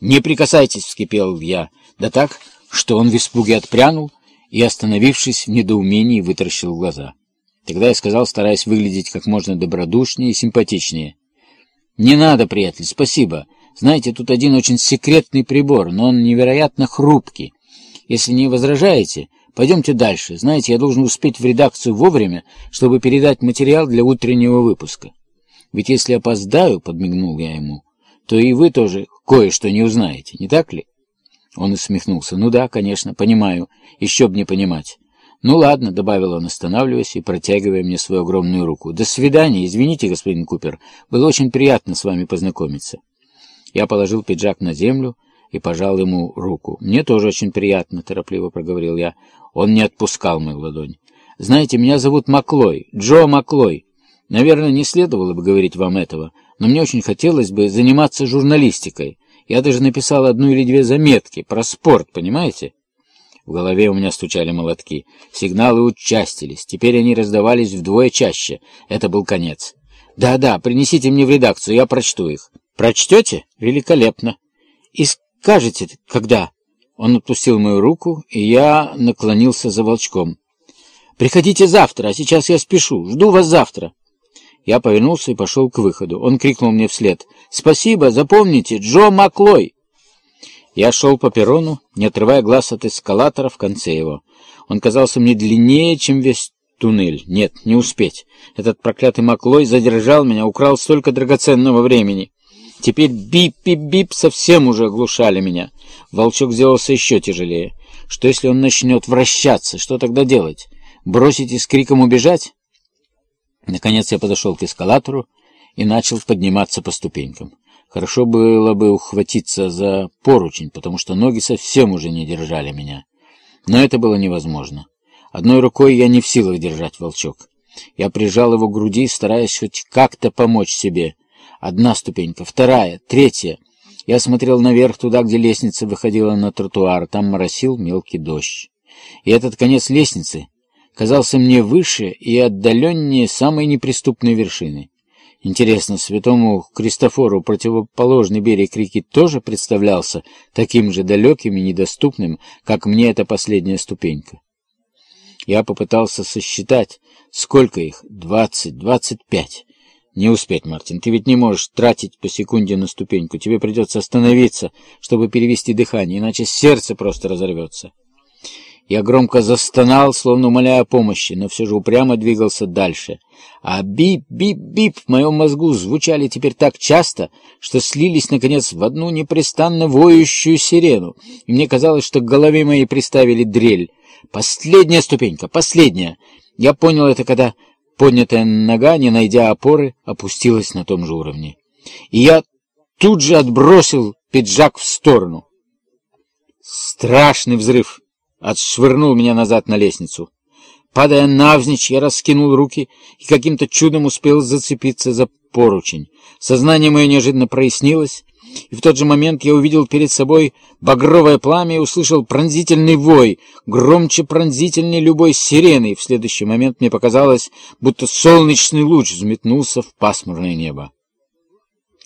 «Не прикасайтесь!» — вскипел я, да так, что он в испуге отпрянул и, остановившись в недоумении, вытаращил глаза. Тогда я сказал, стараясь выглядеть как можно добродушнее и симпатичнее. «Не надо, приятель, спасибо. Знаете, тут один очень секретный прибор, но он невероятно хрупкий. Если не возражаете, пойдемте дальше. Знаете, я должен успеть в редакцию вовремя, чтобы передать материал для утреннего выпуска. Ведь если опоздаю, — подмигнул я ему, — то и вы тоже кое-что не узнаете, не так ли?» Он усмехнулся. «Ну да, конечно, понимаю. Еще б не понимать». «Ну ладно», — добавил он, останавливаясь и протягивая мне свою огромную руку. «До свидания. Извините, господин Купер. Было очень приятно с вами познакомиться». Я положил пиджак на землю и пожал ему руку. «Мне тоже очень приятно», — торопливо проговорил я. Он не отпускал мою ладонь. «Знаете, меня зовут Маклой, Джо Маклой. Наверное, не следовало бы говорить вам этого, но мне очень хотелось бы заниматься журналистикой. Я даже написал одну или две заметки про спорт, понимаете?» В голове у меня стучали молотки. Сигналы участились. Теперь они раздавались вдвое чаще. Это был конец. «Да-да, принесите мне в редакцию, я прочту их». «Прочтете? Великолепно. И скажете, когда?» Он отпустил мою руку, и я наклонился за волчком. «Приходите завтра, а сейчас я спешу. Жду вас завтра». Я повернулся и пошел к выходу. Он крикнул мне вслед. «Спасибо, запомните, Джо Маклой!» Я шел по перрону, не отрывая глаз от эскалатора в конце его. Он казался мне длиннее, чем весь туннель. Нет, не успеть. Этот проклятый Маклой задержал меня, украл столько драгоценного времени. Теперь бип-бип-бип совсем уже оглушали меня. Волчок сделался еще тяжелее. Что если он начнет вращаться? Что тогда делать? Бросить и с криком убежать? Наконец я подошел к эскалатору и начал подниматься по ступенькам. Хорошо было бы ухватиться за поручень, потому что ноги совсем уже не держали меня. Но это было невозможно. Одной рукой я не в силах держать волчок. Я прижал его к груди, стараясь хоть как-то помочь себе. Одна ступенька, вторая, третья. Я смотрел наверх, туда, где лестница выходила на тротуар. Там моросил мелкий дождь. И этот конец лестницы казался мне выше и отдаленнее самой неприступной вершины. Интересно, святому Христофору противоположный берег реки тоже представлялся таким же далеким и недоступным, как мне эта последняя ступенька. Я попытался сосчитать, сколько их, двадцать, двадцать пять. Не успеть, Мартин, ты ведь не можешь тратить по секунде на ступеньку. Тебе придется остановиться, чтобы перевести дыхание, иначе сердце просто разорвется. Я громко застонал, словно умоляя помощи, но все же упрямо двигался дальше. А бип-бип-бип в моем мозгу звучали теперь так часто, что слились, наконец, в одну непрестанно воющую сирену, и мне казалось, что к голове моей приставили дрель. Последняя ступенька, последняя. Я понял это, когда поднятая нога, не найдя опоры, опустилась на том же уровне. И я тут же отбросил пиджак в сторону. Страшный взрыв! Отшвырнул меня назад на лестницу. Падая навзничь, я раскинул руки и каким-то чудом успел зацепиться за поручень. Сознание мое неожиданно прояснилось, и в тот же момент я увидел перед собой багровое пламя и услышал пронзительный вой, громче пронзительней любой сирены, и в следующий момент мне показалось, будто солнечный луч взметнулся в пасмурное небо.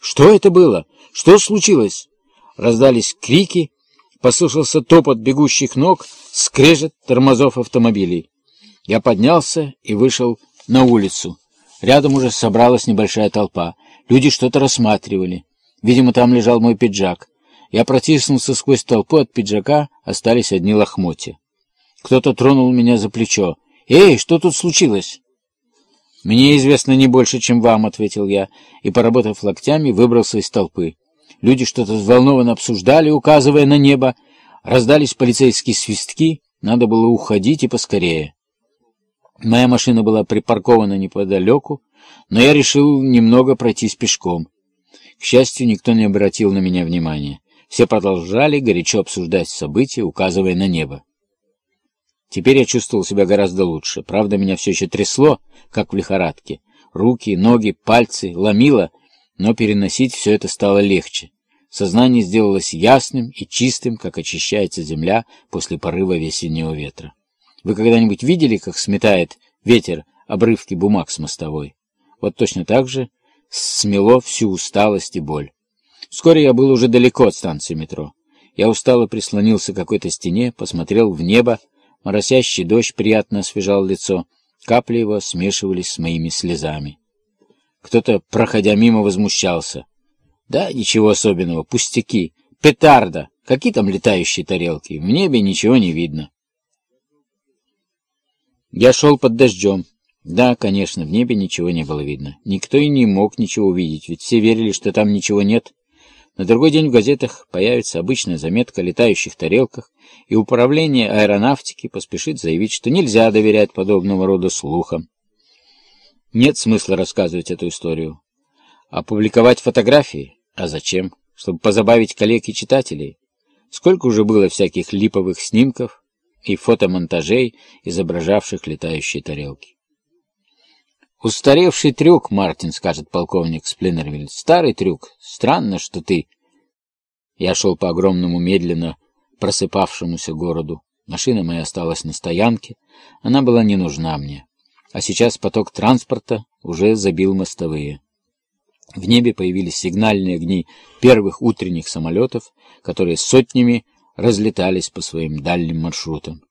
Что это было? Что случилось? Раздались крики, послышался топот бегущих ног, скрежет тормозов автомобилей. Я поднялся и вышел на улицу. Рядом уже собралась небольшая толпа. Люди что-то рассматривали. Видимо, там лежал мой пиджак. Я протиснулся сквозь толпу, от пиджака остались одни лохмотья. Кто-то тронул меня за плечо. «Эй, что тут случилось?» «Мне известно не больше, чем вам», — ответил я, и, поработав локтями, выбрался из толпы. Люди что-то взволнованно обсуждали, указывая на небо, Раздались полицейские свистки, надо было уходить и поскорее. Моя машина была припаркована неподалеку, но я решил немного пройтись пешком. К счастью, никто не обратил на меня внимания. Все продолжали горячо обсуждать события, указывая на небо. Теперь я чувствовал себя гораздо лучше. Правда, меня все еще трясло, как в лихорадке. Руки, ноги, пальцы ломило, но переносить все это стало легче. Сознание сделалось ясным и чистым, как очищается земля после порыва весеннего ветра. Вы когда-нибудь видели, как сметает ветер обрывки бумаг с мостовой? Вот точно так же смело всю усталость и боль. Вскоре я был уже далеко от станции метро. Я устало прислонился к какой-то стене, посмотрел в небо, моросящий дождь приятно освежал лицо, капли его смешивались с моими слезами. Кто-то, проходя мимо, возмущался. Да, ничего особенного, пустяки, петарда, какие там летающие тарелки, в небе ничего не видно. Я шел под дождем. Да, конечно, в небе ничего не было видно. Никто и не мог ничего увидеть, ведь все верили, что там ничего нет. На другой день в газетах появится обычная заметка о летающих тарелках, и управление аэронавтики поспешит заявить, что нельзя доверять подобного рода слухам. Нет смысла рассказывать эту историю. Опубликовать фотографии? А зачем? Чтобы позабавить коллег и читателей? Сколько уже было всяких липовых снимков и фотомонтажей, изображавших летающие тарелки. «Устаревший трюк, Мартин», — скажет полковник Сплинервиль. «Старый трюк. Странно, что ты...» Я шел по огромному, медленно просыпавшемуся городу. Машина моя осталась на стоянке. Она была не нужна мне. А сейчас поток транспорта уже забил мостовые. В небе появились сигнальные огни первых утренних самолетов, которые сотнями разлетались по своим дальним маршрутам.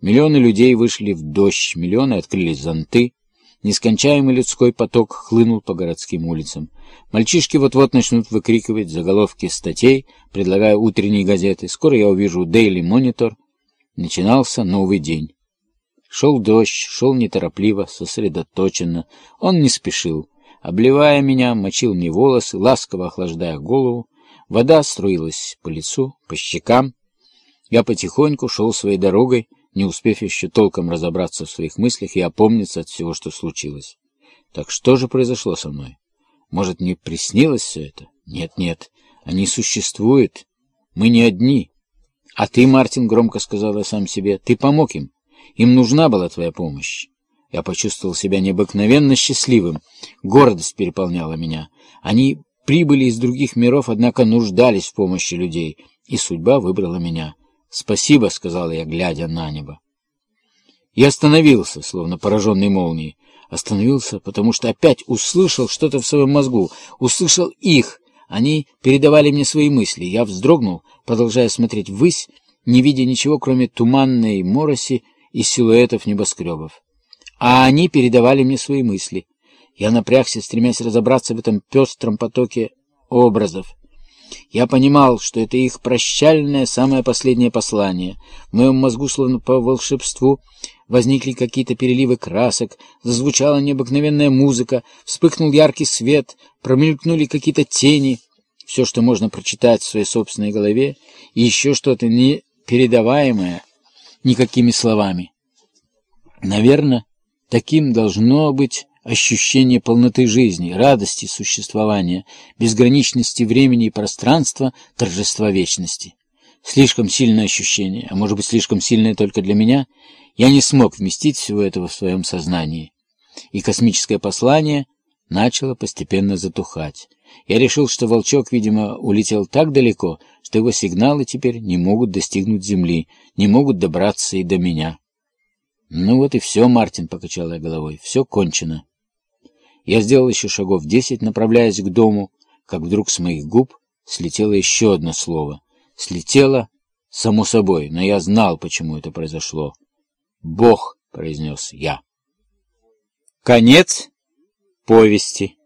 Миллионы людей вышли в дождь, миллионы открыли зонты, Нескончаемый людской поток хлынул по городским улицам. Мальчишки вот-вот начнут выкрикивать заголовки статей, предлагая утренние газеты. Скоро я увижу Daily Monitor. Начинался новый день. Шел дождь, шел неторопливо, сосредоточенно. Он не спешил. Обливая меня, мочил мне волосы, ласково охлаждая голову. Вода струилась по лицу, по щекам. Я потихоньку шел своей дорогой, не успев еще толком разобраться в своих мыслях и опомниться от всего, что случилось. Так что же произошло со мной? Может, мне приснилось все это? Нет-нет, они существуют. Мы не одни. А ты, Мартин, громко сказал я сам себе, ты помог им. Им нужна была твоя помощь. Я почувствовал себя необыкновенно счастливым. Гордость переполняла меня. Они прибыли из других миров, однако нуждались в помощи людей, и судьба выбрала меня. «Спасибо», — сказал я, глядя на небо. Я остановился, словно пораженный молнией. Остановился, потому что опять услышал что-то в своем мозгу. Услышал их. Они передавали мне свои мысли. Я вздрогнул, продолжая смотреть ввысь, не видя ничего, кроме туманной мороси и силуэтов небоскребов. А они передавали мне свои мысли. Я напрягся, стремясь разобраться в этом пестром потоке образов. Я понимал, что это их прощальное, самое последнее послание. В моем мозгу, словно по волшебству, возникли какие-то переливы красок, зазвучала необыкновенная музыка, вспыхнул яркий свет, промелькнули какие-то тени. Все, что можно прочитать в своей собственной голове, и еще что-то непередаваемое никакими словами. Наверное, таким должно быть ощущение полноты жизни, радости существования, безграничности времени и пространства, торжества вечности. Слишком сильное ощущение, а может быть слишком сильное только для меня, я не смог вместить всего этого в своем сознании. И космическое послание начало постепенно затухать. Я решил, что волчок, видимо, улетел так далеко, что его сигналы теперь не могут достигнуть Земли, не могут добраться и до меня. «Ну вот и все, Мартин», — покачал я головой, — «все кончено». Я сделал еще шагов десять, направляясь к дому, как вдруг с моих губ слетело еще одно слово. Слетело, само собой, но я знал, почему это произошло. «Бог», — произнес я. Конец повести.